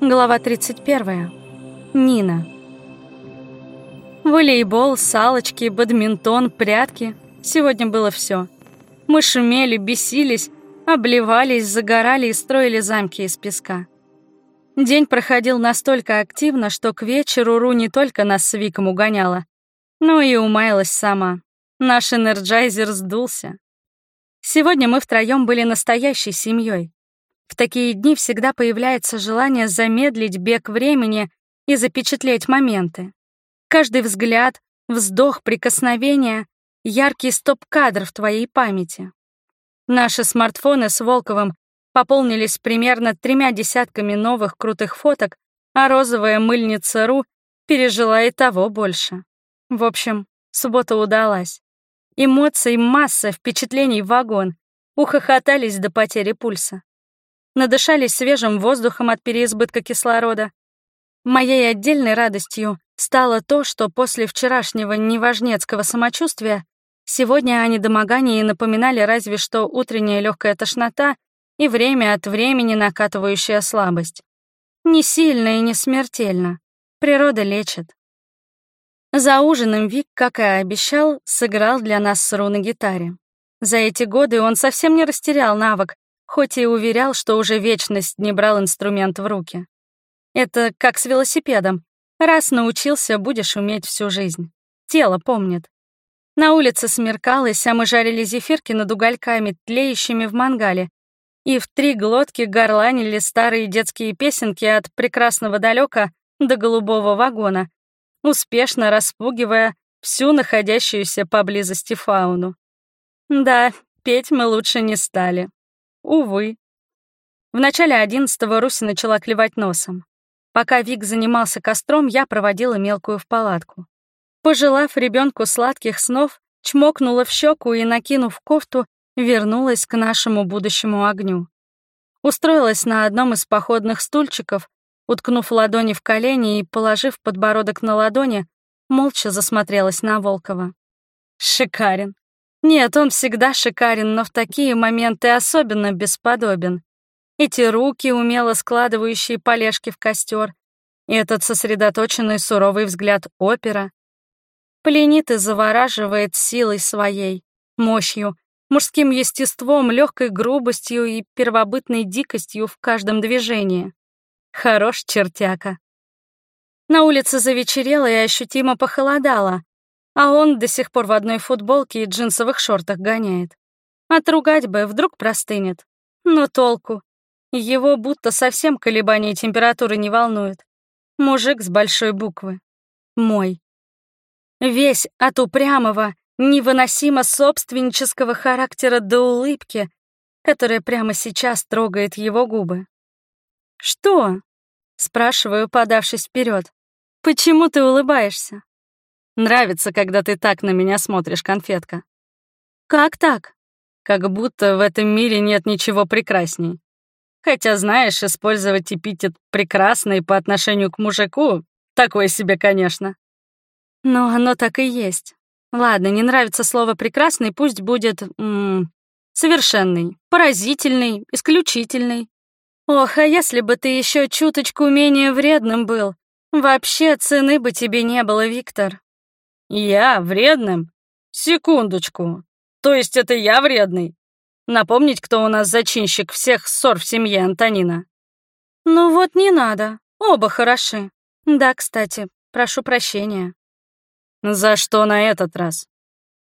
Глава 31. Нина. Волейбол, салочки, бадминтон, прятки. Сегодня было все. Мы шумели, бесились, обливались, загорали и строили замки из песка. День проходил настолько активно, что к вечеру Ру не только нас с Виком угоняла, но и умаялась сама. Наш энерджайзер сдулся. Сегодня мы втроем были настоящей семьей. В такие дни всегда появляется желание замедлить бег времени и запечатлеть моменты. Каждый взгляд, вздох, прикосновение — яркий стоп-кадр в твоей памяти. Наши смартфоны с Волковым пополнились примерно тремя десятками новых крутых фоток, а розовая мыльница Ру пережила и того больше. В общем, суббота удалась. Эмоций масса, впечатлений вагон. Ухохотались до потери пульса надышались свежим воздухом от переизбытка кислорода. Моей отдельной радостью стало то, что после вчерашнего неважнецкого самочувствия сегодня о недомогании напоминали разве что утренняя легкая тошнота и время от времени накатывающая слабость. Не сильно и не смертельно. Природа лечит. За ужином Вик, как и обещал, сыграл для нас сру на гитаре. За эти годы он совсем не растерял навык, хоть и уверял, что уже вечность не брал инструмент в руки. Это как с велосипедом. Раз научился, будешь уметь всю жизнь. Тело помнит. На улице смеркалось, а мы жарили зефирки над угольками, тлеющими в мангале, и в три глотки горланили старые детские песенки от прекрасного далека до голубого вагона, успешно распугивая всю находящуюся поблизости фауну. Да, петь мы лучше не стали. Увы. В начале одиннадцатого Руси начала клевать носом. Пока Вик занимался костром, я проводила мелкую в палатку. Пожелав ребенку сладких снов, чмокнула в щеку и, накинув кофту, вернулась к нашему будущему огню. Устроилась на одном из походных стульчиков, уткнув ладони в колени и, положив подбородок на ладони, молча засмотрелась на Волкова. Шикарен. Нет, он всегда шикарен, но в такие моменты особенно бесподобен. Эти руки, умело складывающие полежки в костер, и этот сосредоточенный суровый взгляд опера. Пленит и завораживает силой своей, мощью, мужским естеством, легкой грубостью и первобытной дикостью в каждом движении. Хорош чертяка. На улице завечерело и ощутимо похолодало, а он до сих пор в одной футболке и джинсовых шортах гоняет. Отругать бы, вдруг простынет. Но толку. Его будто совсем колебания температуры не волнует. Мужик с большой буквы. Мой. Весь от упрямого, невыносимо собственнического характера до улыбки, которая прямо сейчас трогает его губы. «Что?» — спрашиваю, подавшись вперед. «Почему ты улыбаешься?» Нравится, когда ты так на меня смотришь, конфетка. Как так? Как будто в этом мире нет ничего прекрасней. Хотя, знаешь, использовать эпитет «прекрасный» по отношению к мужику — такое себе, конечно. Но оно так и есть. Ладно, не нравится слово «прекрасный», пусть будет... М -м, совершенный, поразительный, исключительный. Ох, а если бы ты еще чуточку менее вредным был, вообще цены бы тебе не было, Виктор. «Я вредным? Секундочку. То есть это я вредный? Напомнить, кто у нас зачинщик всех ссор в семье Антонина?» «Ну вот не надо. Оба хороши. Да, кстати, прошу прощения». «За что на этот раз?»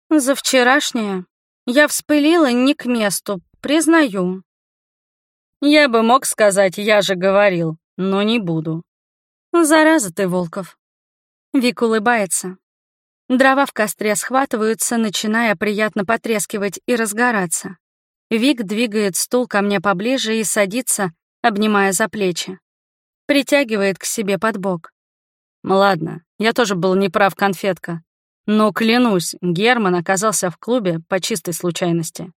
«За вчерашнее. Я вспылила не к месту, признаю». «Я бы мог сказать, я же говорил, но не буду». «Зараза ты, Волков». Вик улыбается. Дрова в костре схватываются, начиная приятно потрескивать и разгораться. Вик двигает стул ко мне поближе и садится, обнимая за плечи. Притягивает к себе под бок. «Ладно, я тоже был неправ, конфетка. Но, клянусь, Герман оказался в клубе по чистой случайности.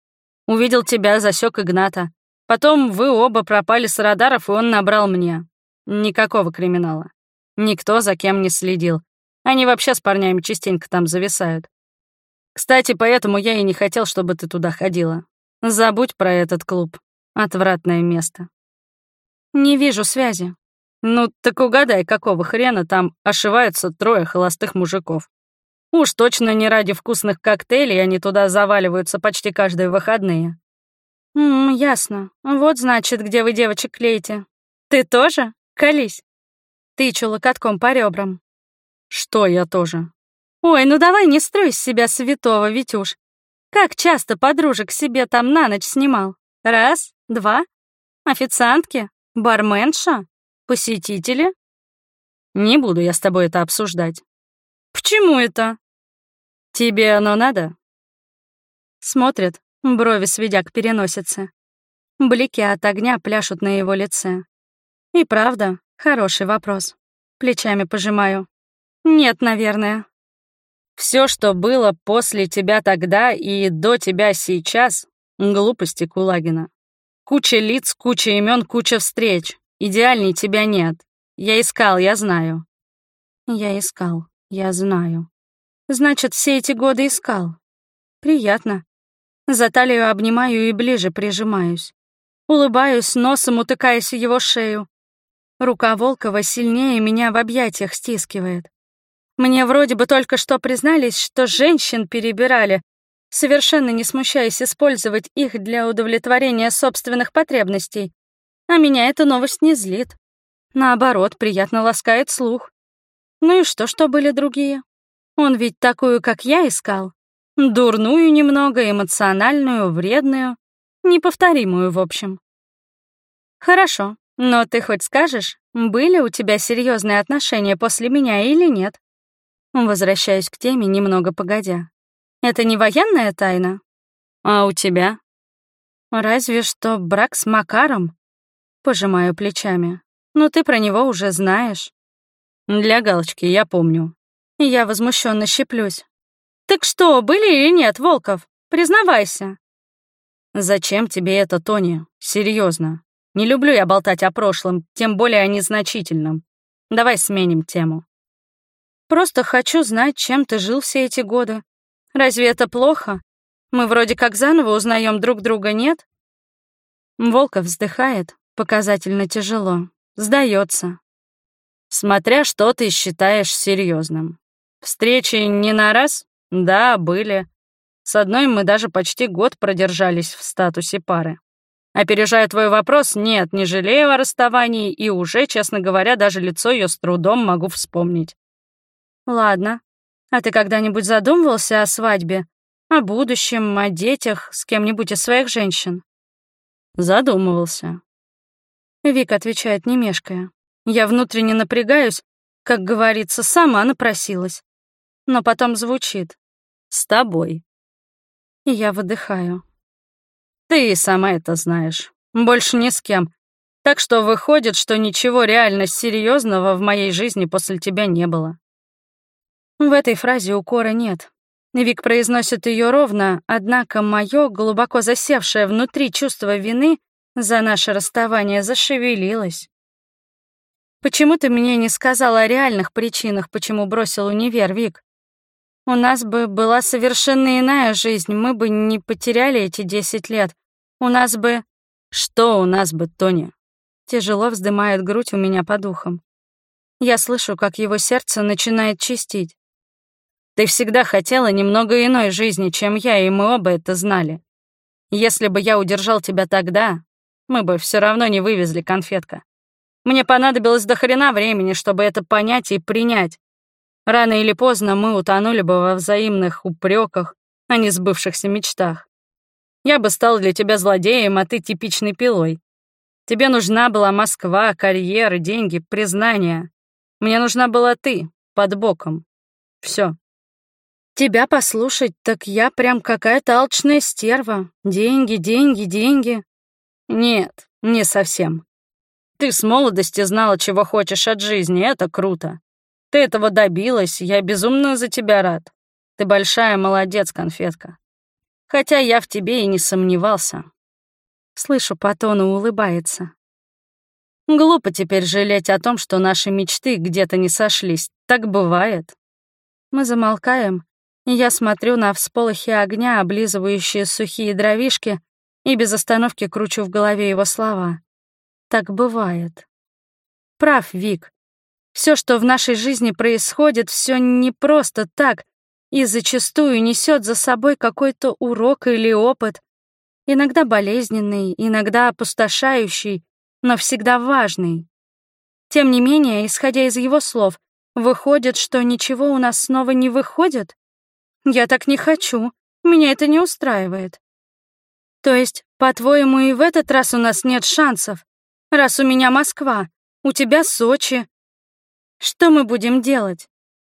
Увидел тебя, засек Игната. Потом вы оба пропали с радаров, и он набрал мне. Никакого криминала. Никто за кем не следил. Они вообще с парнями частенько там зависают. Кстати, поэтому я и не хотел, чтобы ты туда ходила. Забудь про этот клуб. Отвратное место. Не вижу связи. Ну, так угадай, какого хрена там ошиваются трое холостых мужиков. Уж точно не ради вкусных коктейлей они туда заваливаются почти каждые выходные. «М, ясно. Вот, значит, где вы девочек клеите. Ты тоже? Колись». Тычу локотком по ребрам. Что я тоже? Ой, ну давай не строй из себя святого, Витюш. Как часто подружек себе там на ночь снимал? Раз, два? Официантки? Барменша? Посетители? Не буду я с тобой это обсуждать. Почему это? Тебе оно надо? Смотрит, брови сведя к переносице. Блики от огня пляшут на его лице. И правда, хороший вопрос. Плечами пожимаю. Нет, наверное. Все, что было после тебя тогда и до тебя сейчас — глупости Кулагина. Куча лиц, куча имен, куча встреч. Идеальней тебя нет. Я искал, я знаю. Я искал, я знаю. Значит, все эти годы искал. Приятно. За талию обнимаю и ближе прижимаюсь. Улыбаюсь, носом утыкаясь в его шею. Рука Волкова сильнее меня в объятиях стискивает. Мне вроде бы только что признались, что женщин перебирали, совершенно не смущаясь использовать их для удовлетворения собственных потребностей. А меня эта новость не злит. Наоборот, приятно ласкает слух. Ну и что, что были другие? Он ведь такую, как я, искал. Дурную немного, эмоциональную, вредную, неповторимую, в общем. Хорошо, но ты хоть скажешь, были у тебя серьезные отношения после меня или нет? Возвращаюсь к теме немного погодя. Это не военная тайна? А у тебя? Разве что брак с Макаром. Пожимаю плечами. Но ты про него уже знаешь. Для галочки, я помню. Я возмущенно щеплюсь. Так что, были или нет, Волков? Признавайся. Зачем тебе это, Тони? Серьезно. Не люблю я болтать о прошлом, тем более о незначительном. Давай сменим тему. Просто хочу знать, чем ты жил все эти годы. Разве это плохо? Мы вроде как заново узнаем друг друга, нет? Волков вздыхает, показательно тяжело. Сдается. Смотря что ты считаешь серьезным. Встречи не на раз? Да, были. С одной мы даже почти год продержались в статусе пары. Опережая твой вопрос, нет, не жалею о расставании, и уже, честно говоря, даже лицо ее с трудом могу вспомнить. Ладно. А ты когда-нибудь задумывался о свадьбе? О будущем, о детях с кем-нибудь из своих женщин? Задумывался. Вик отвечает, не мешкая. Я внутренне напрягаюсь, как говорится, сама напросилась. Но потом звучит. С тобой. И я выдыхаю. Ты и сама это знаешь. Больше ни с кем. Так что выходит, что ничего реально серьезного в моей жизни после тебя не было. В этой фразе укора нет. Вик произносит ее ровно, однако мое глубоко засевшее внутри чувство вины за наше расставание зашевелилось. Почему ты мне не сказала о реальных причинах, почему бросил универ, Вик? У нас бы была совершенно иная жизнь, мы бы не потеряли эти десять лет. У нас бы... Что у нас бы, Тоня? Тяжело вздымает грудь у меня по духам. Я слышу, как его сердце начинает чистить. Ты всегда хотела немного иной жизни, чем я, и мы оба это знали. Если бы я удержал тебя тогда, мы бы все равно не вывезли конфетка. Мне понадобилось до хрена времени, чтобы это понять и принять. Рано или поздно мы утонули бы во взаимных упреках, а не сбывшихся мечтах. Я бы стал для тебя злодеем, а ты типичной пилой. Тебе нужна была Москва, карьера, деньги, признание. Мне нужна была ты, под боком. Все. Тебя послушать, так я прям какая-то алчная стерва. Деньги, деньги, деньги. Нет, не совсем. Ты с молодости знала, чего хочешь от жизни, это круто. Ты этого добилась, я безумно за тебя рад. Ты большая молодец, конфетка. Хотя я в тебе и не сомневался. Слышу, по тону улыбается. Глупо теперь жалеть о том, что наши мечты где-то не сошлись. Так бывает. Мы замолкаем, я смотрю на всполохи огня, облизывающие сухие дровишки, и без остановки кручу в голове его слова. Так бывает. прав, Вик. Все, что в нашей жизни происходит, все не просто так, и зачастую несет за собой какой-то урок или опыт, иногда болезненный, иногда опустошающий, но всегда важный. Тем не менее, исходя из его слов, выходит, что ничего у нас снова не выходит? Я так не хочу, меня это не устраивает. То есть, по-твоему, и в этот раз у нас нет шансов? Раз у меня Москва, у тебя Сочи. Что мы будем делать?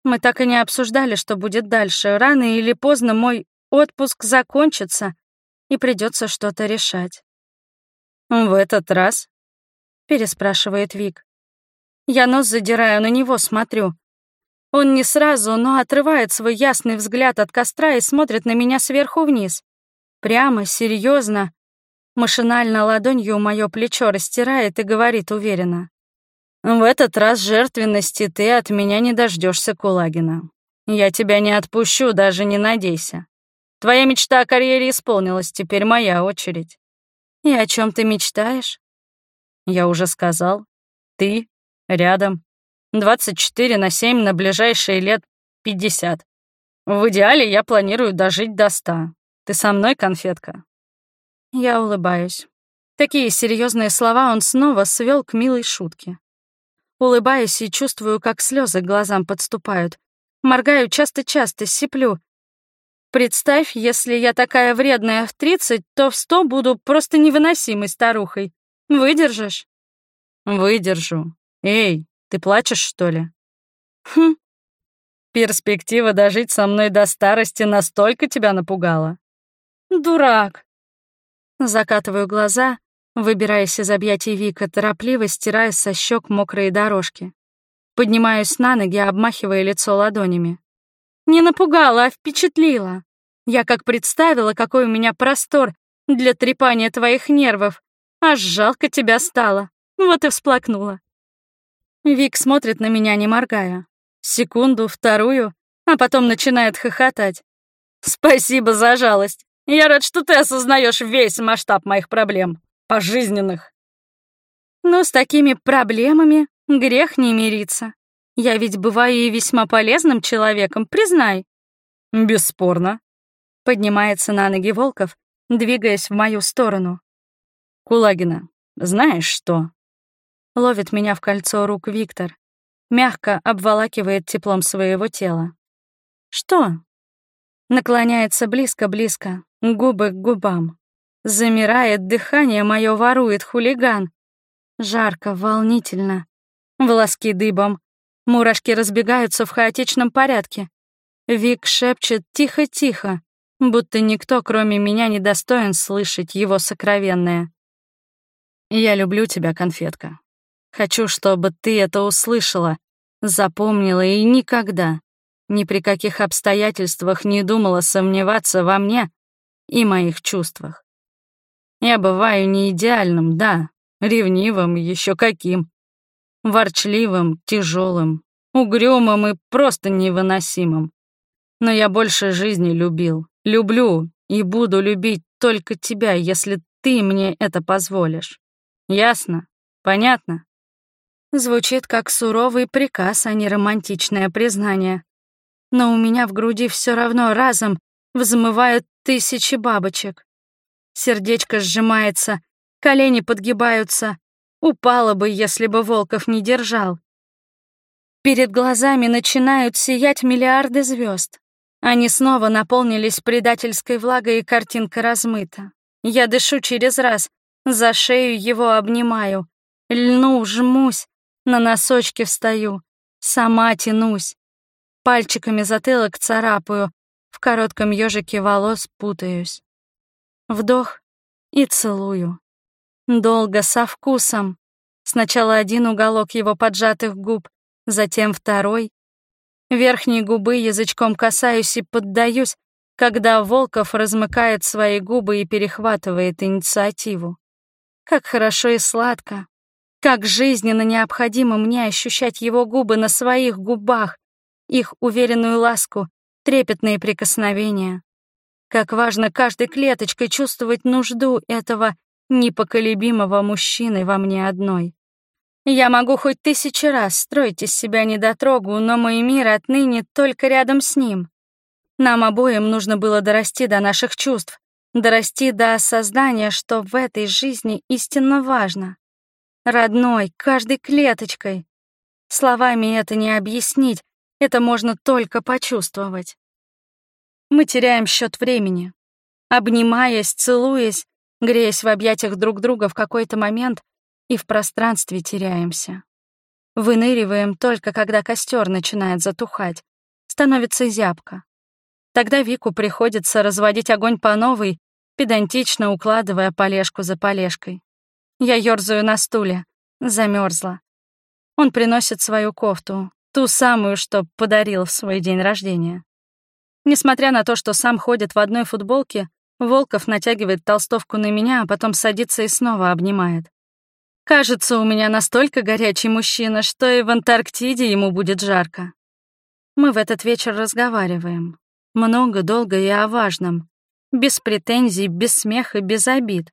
Мы так и не обсуждали, что будет дальше. Рано или поздно мой отпуск закончится, и придется что-то решать. «В этот раз?» — переспрашивает Вик. Я нос задираю, на него смотрю. Он не сразу, но отрывает свой ясный взгляд от костра и смотрит на меня сверху вниз. Прямо, серьезно. Машинально ладонью мое плечо растирает и говорит уверенно. «В этот раз жертвенности ты от меня не дождешься, Кулагина. Я тебя не отпущу, даже не надейся. Твоя мечта о карьере исполнилась, теперь моя очередь». «И о чем ты мечтаешь?» «Я уже сказал. Ты рядом. 24 на 7 на ближайшие лет 50. В идеале я планирую дожить до 100. Ты со мной, конфетка?» Я улыбаюсь. Такие серьезные слова он снова свел к милой шутке. Улыбаюсь и чувствую, как слезы к глазам подступают. Моргаю часто-часто, сиплю. Представь, если я такая вредная в 30, то в 100 буду просто невыносимой старухой. Выдержишь? Выдержу. Эй, ты плачешь, что ли? Хм. Перспектива дожить со мной до старости настолько тебя напугала? Дурак. Закатываю глаза, выбираясь из объятий Вика, торопливо стирая со щек мокрые дорожки. Поднимаюсь на ноги, обмахивая лицо ладонями. Не напугала, а впечатлила. Я как представила, какой у меня простор для трепания твоих нервов. Аж жалко тебя стало. Вот и всплакнула. Вик смотрит на меня, не моргая. Секунду, вторую, а потом начинает хохотать. «Спасибо за жалость. Я рад, что ты осознаешь весь масштаб моих проблем. Пожизненных». «Ну, с такими проблемами грех не мириться. Я ведь бываю и весьма полезным человеком, признай». «Бесспорно». Поднимается на ноги Волков, двигаясь в мою сторону. «Кулагина, знаешь что?» Ловит меня в кольцо рук Виктор. Мягко обволакивает теплом своего тела. «Что?» Наклоняется близко-близко, губы к губам. Замирает, дыхание мое ворует хулиган. Жарко, волнительно. Волоски дыбом. Мурашки разбегаются в хаотичном порядке. Вик шепчет тихо-тихо, будто никто, кроме меня, не достоин слышать его сокровенное. «Я люблю тебя, конфетка. Хочу, чтобы ты это услышала, запомнила и никогда, ни при каких обстоятельствах не думала сомневаться во мне и моих чувствах. Я бываю не идеальным, да, ревнивым, еще каким, ворчливым, тяжелым, угрюмым и просто невыносимым. Но я больше жизни любил, люблю и буду любить только тебя, если ты мне это позволишь. Ясно? Понятно? Звучит как суровый приказ, а не романтичное признание. Но у меня в груди все равно разом взмывают тысячи бабочек. Сердечко сжимается, колени подгибаются. Упало бы, если бы Волков не держал. Перед глазами начинают сиять миллиарды звезд. Они снова наполнились предательской влагой, и картинка размыта. Я дышу через раз, за шею его обнимаю, льну, жмусь, на носочки встаю, сама тянусь. Пальчиками затылок царапаю, в коротком ежике волос путаюсь. Вдох и целую. Долго, со вкусом. Сначала один уголок его поджатых губ, затем второй. Верхней губы язычком касаюсь и поддаюсь, когда Волков размыкает свои губы и перехватывает инициативу. Как хорошо и сладко. Как жизненно необходимо мне ощущать его губы на своих губах, их уверенную ласку, трепетные прикосновения. Как важно каждой клеточкой чувствовать нужду этого непоколебимого мужчины во мне одной. Я могу хоть тысячи раз строить из себя недотрогу, но мой мир отныне только рядом с ним. Нам обоим нужно было дорасти до наших чувств, дорасти до осознания, что в этой жизни истинно важно. Родной, каждой клеточкой. Словами это не объяснить, это можно только почувствовать. Мы теряем счет времени. Обнимаясь, целуясь, греясь в объятиях друг друга в какой-то момент и в пространстве теряемся. Выныриваем только, когда костер начинает затухать, становится зябко. Тогда Вику приходится разводить огонь по новой, педантично укладывая полежку за полежкой. Я ёрзаю на стуле, замерзла. Он приносит свою кофту, ту самую, что подарил в свой день рождения. Несмотря на то, что сам ходит в одной футболке, Волков натягивает толстовку на меня, а потом садится и снова обнимает. Кажется, у меня настолько горячий мужчина, что и в Антарктиде ему будет жарко. Мы в этот вечер разговариваем. Много, долго и о важном. Без претензий, без смеха, без обид.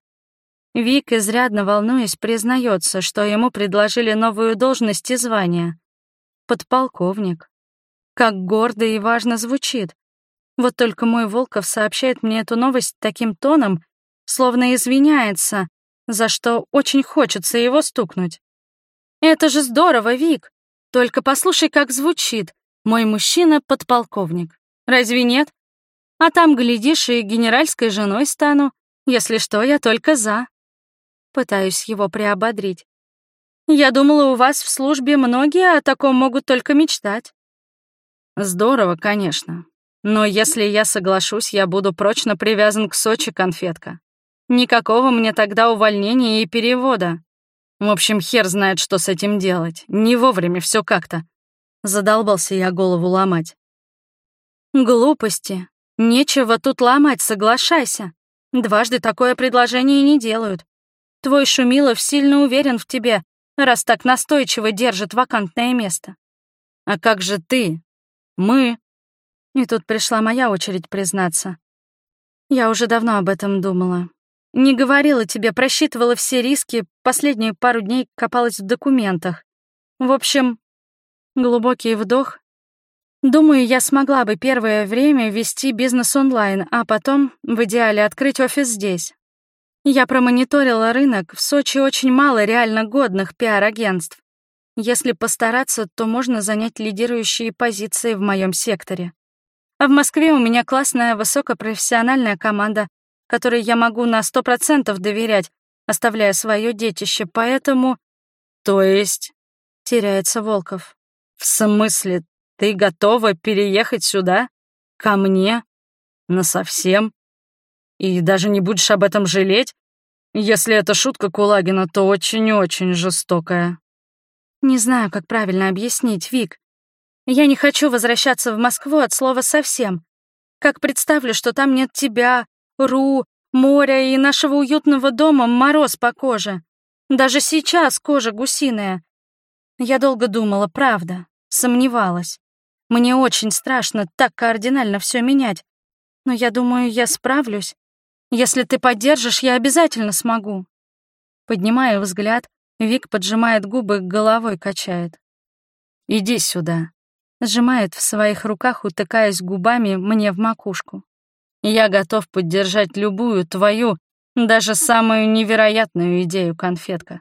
Вик, изрядно волнуясь, признается, что ему предложили новую должность и звание. Подполковник. Как гордо и важно звучит. Вот только мой Волков сообщает мне эту новость таким тоном, словно извиняется, за что очень хочется его стукнуть. «Это же здорово, Вик! Только послушай, как звучит. Мой мужчина — подполковник. Разве нет? А там, глядишь, и генеральской женой стану. Если что, я только за». Пытаюсь его приободрить. «Я думала, у вас в службе многие о таком могут только мечтать». «Здорово, конечно. Но если я соглашусь, я буду прочно привязан к Сочи, конфетка. Никакого мне тогда увольнения и перевода. В общем, хер знает, что с этим делать. Не вовремя все как-то. Задолбался я голову ломать. Глупости. Нечего тут ломать, соглашайся. Дважды такое предложение не делают. Твой Шумилов сильно уверен в тебе, раз так настойчиво держит вакантное место. А как же ты? Мы? И тут пришла моя очередь признаться. Я уже давно об этом думала. Не говорила тебе, просчитывала все риски, последние пару дней копалась в документах. В общем, глубокий вдох. Думаю, я смогла бы первое время вести бизнес онлайн, а потом, в идеале, открыть офис здесь. Я промониторила рынок, в Сочи очень мало реально годных пиар-агентств. Если постараться, то можно занять лидирующие позиции в моем секторе. А в Москве у меня классная высокопрофессиональная команда, которой я могу на сто процентов доверять, оставляя свое детище, поэтому... То есть... Теряется Волков. В смысле, ты готова переехать сюда? Ко мне? Насовсем? И даже не будешь об этом жалеть? Если это шутка Кулагина, то очень-очень жестокая. Не знаю, как правильно объяснить, Вик. Я не хочу возвращаться в Москву от слова совсем. Как представлю, что там нет тебя, Ру, моря и нашего уютного дома мороз по коже. Даже сейчас кожа гусиная. Я долго думала, правда, сомневалась. Мне очень страшно так кардинально все менять. Но я думаю, я справлюсь. Если ты поддержишь, я обязательно смогу. Поднимаю взгляд, Вик поджимает губы, головой качает. «Иди сюда», — сжимает в своих руках, утыкаясь губами мне в макушку. Я готов поддержать любую твою, даже самую невероятную идею, конфетка.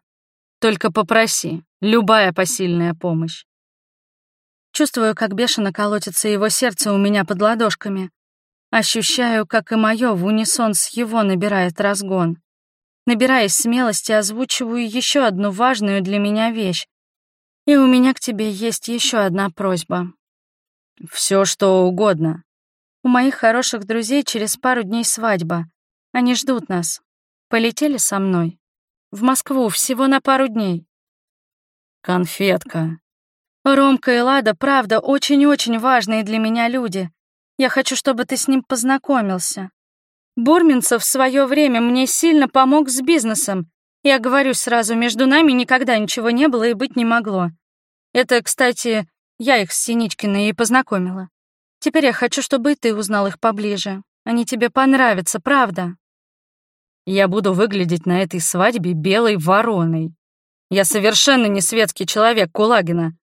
Только попроси, любая посильная помощь. Чувствую, как бешено колотится его сердце у меня под ладошками. Ощущаю, как и мое в унисон с его набирает разгон. Набираясь смелости, озвучиваю еще одну важную для меня вещь. И у меня к тебе есть еще одна просьба. Все, что угодно. У моих хороших друзей через пару дней свадьба. Они ждут нас. Полетели со мной. В Москву всего на пару дней. Конфетка. Ромка и Лада, правда, очень-очень важные для меня люди. Я хочу, чтобы ты с ним познакомился. Бурминцев в свое время мне сильно помог с бизнесом. Я говорю сразу, между нами никогда ничего не было и быть не могло. Это, кстати, я их с Синичкиной и познакомила. Теперь я хочу, чтобы и ты узнал их поближе. Они тебе понравятся, правда?» «Я буду выглядеть на этой свадьбе белой вороной». Я совершенно не светский человек, Кулагина.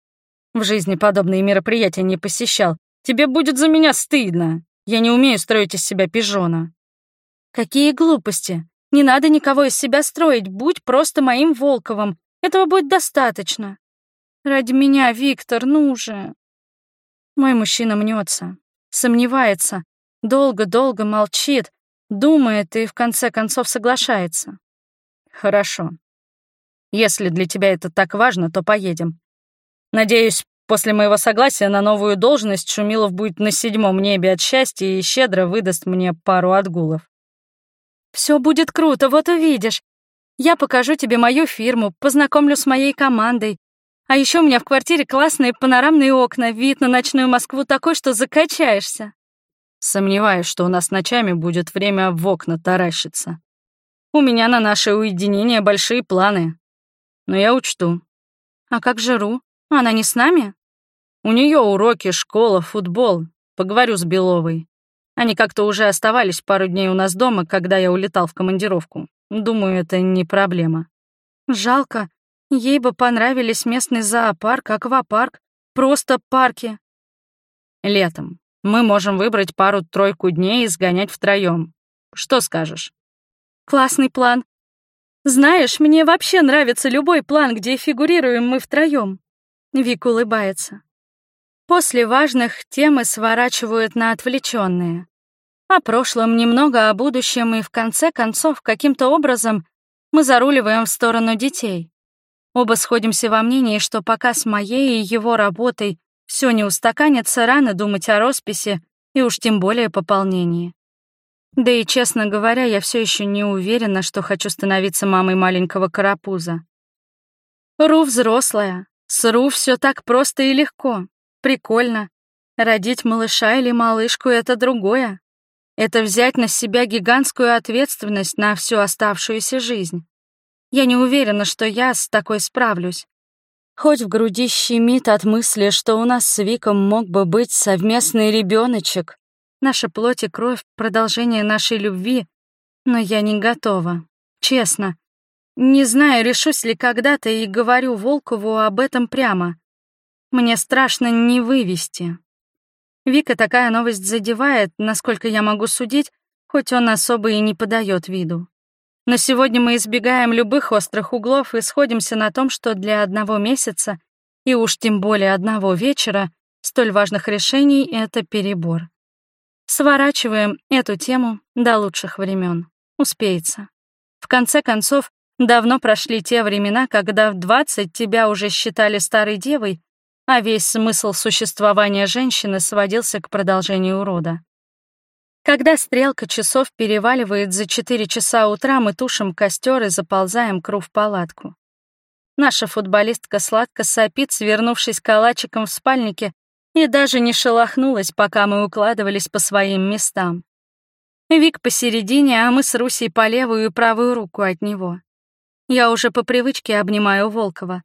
В жизни подобные мероприятия не посещал. Тебе будет за меня стыдно. Я не умею строить из себя пижона». «Какие глупости! Не надо никого из себя строить, будь просто моим Волковым. Этого будет достаточно. Ради меня, Виктор, ну же!» Мой мужчина мнется, сомневается, долго-долго молчит, думает и в конце концов соглашается. «Хорошо. Если для тебя это так важно, то поедем. Надеюсь, после моего согласия на новую должность Шумилов будет на седьмом небе от счастья и щедро выдаст мне пару отгулов. Все будет круто, вот увидишь. Я покажу тебе мою фирму, познакомлю с моей командой. А еще у меня в квартире классные панорамные окна, вид на ночную Москву такой, что закачаешься. Сомневаюсь, что у нас ночами будет время в окна таращиться. У меня на наше уединение большие планы. Но я учту. А как же Ру? Она не с нами? У нее уроки, школа, футбол. Поговорю с Беловой. Они как-то уже оставались пару дней у нас дома, когда я улетал в командировку. Думаю, это не проблема. Жалко. Ей бы понравились местный зоопарк, аквапарк, просто парки. Летом. Мы можем выбрать пару-тройку дней и сгонять втроем. Что скажешь? Классный план. Знаешь, мне вообще нравится любой план, где фигурируем мы втроем. Вик улыбается. После важных темы сворачивают на отвлеченные. О прошлом немного, о будущем, и в конце концов, каким-то образом мы заруливаем в сторону детей. Оба сходимся во мнении, что пока с моей и его работой все не устаканится, рано думать о росписи и уж тем более пополнении. Да и, честно говоря, я все еще не уверена, что хочу становиться мамой маленького карапуза. Ру взрослая. С Ру все так просто и легко. Прикольно. Родить малыша или малышку — это другое. Это взять на себя гигантскую ответственность на всю оставшуюся жизнь. Я не уверена, что я с такой справлюсь. Хоть в груди щемит от мысли, что у нас с Виком мог бы быть совместный ребеночек, Наша плоть и кровь — продолжение нашей любви, но я не готова. Честно. Не знаю, решусь ли когда-то и говорю Волкову об этом прямо. Мне страшно не вывести. Вика такая новость задевает, насколько я могу судить, хоть он особо и не подает виду. Но сегодня мы избегаем любых острых углов и сходимся на том, что для одного месяца, и уж тем более одного вечера, столь важных решений — это перебор. Сворачиваем эту тему до лучших времен. Успеется. В конце концов, давно прошли те времена, когда в 20 тебя уже считали старой девой, а весь смысл существования женщины сводился к продолжению рода. Когда стрелка часов переваливает за 4 часа утра, мы тушим костер и заползаем к в палатку. Наша футболистка сладко сопит, свернувшись калачиком в спальнике и даже не шелохнулась, пока мы укладывались по своим местам. Вик посередине, а мы с Русей по левую и правую руку от него. Я уже по привычке обнимаю Волкова.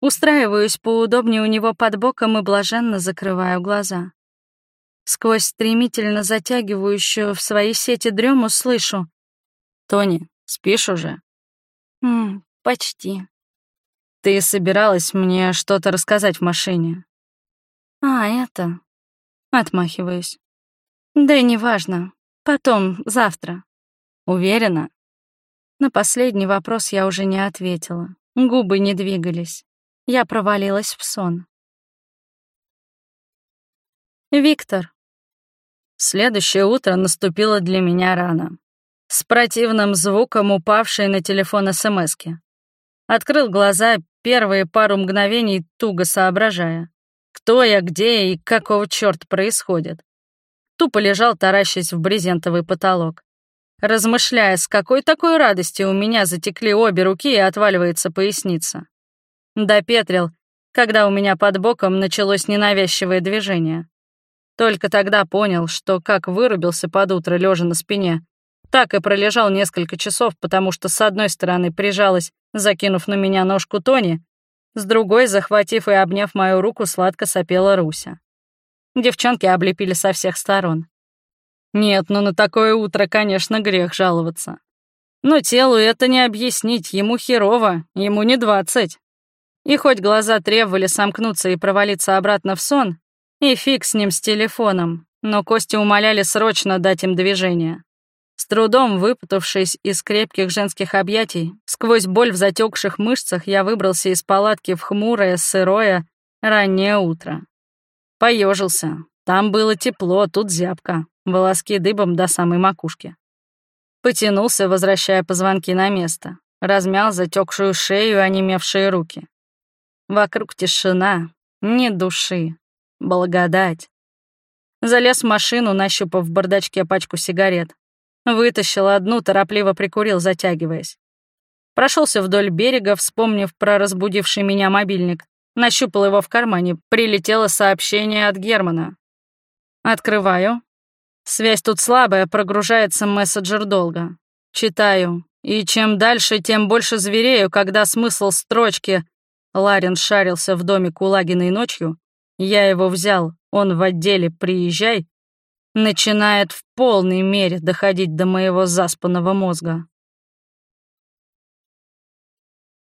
Устраиваюсь поудобнее у него под боком и блаженно закрываю глаза. Сквозь стремительно затягивающую в свои сети дрему слышу. «Тони, спишь уже?» «М, почти». «Ты собиралась мне что-то рассказать в машине. «А, это...» Отмахиваюсь. «Да неважно. Потом, завтра». «Уверена?» На последний вопрос я уже не ответила. Губы не двигались. Я провалилась в сон. Виктор. Следующее утро наступило для меня рано. С противным звуком упавшей на телефон СМСки. Открыл глаза, первые пару мгновений туго соображая. Кто я, где и какого черта происходит? Тупо лежал, таращась в брезентовый потолок. Размышляя, с какой такой радости у меня затекли обе руки и отваливается поясница. Допетрил, когда у меня под боком началось ненавязчивое движение. Только тогда понял, что как вырубился под утро, лежа на спине, так и пролежал несколько часов, потому что с одной стороны прижалась, закинув на меня ножку Тони, с другой, захватив и обняв мою руку, сладко сопела Руся. Девчонки облепили со всех сторон. Нет, ну на такое утро, конечно, грех жаловаться. Но телу это не объяснить, ему херово, ему не двадцать. И хоть глаза требовали сомкнуться и провалиться обратно в сон, и фиг с ним с телефоном, но кости умоляли срочно дать им движение. С трудом выпутавшись из крепких женских объятий, сквозь боль в затекших мышцах я выбрался из палатки в хмурое, сырое, раннее утро. Поежился. Там было тепло, тут зябко, волоски дыбом до самой макушки. Потянулся, возвращая позвонки на место. Размял затекшую шею и онемевшие руки. Вокруг тишина, ни души, благодать. Залез в машину, нащупав в бардачке пачку сигарет. Вытащил одну, торопливо прикурил, затягиваясь. Прошелся вдоль берега, вспомнив про разбудивший меня мобильник. Нащупал его в кармане. Прилетело сообщение от Германа. Открываю. Связь тут слабая, прогружается мессенджер долго. Читаю. И чем дальше, тем больше зверею, когда смысл строчки «Ларин шарился в доме Кулагиной ночью», «Я его взял, он в отделе, приезжай», начинает в полной мере доходить до моего заспанного мозга.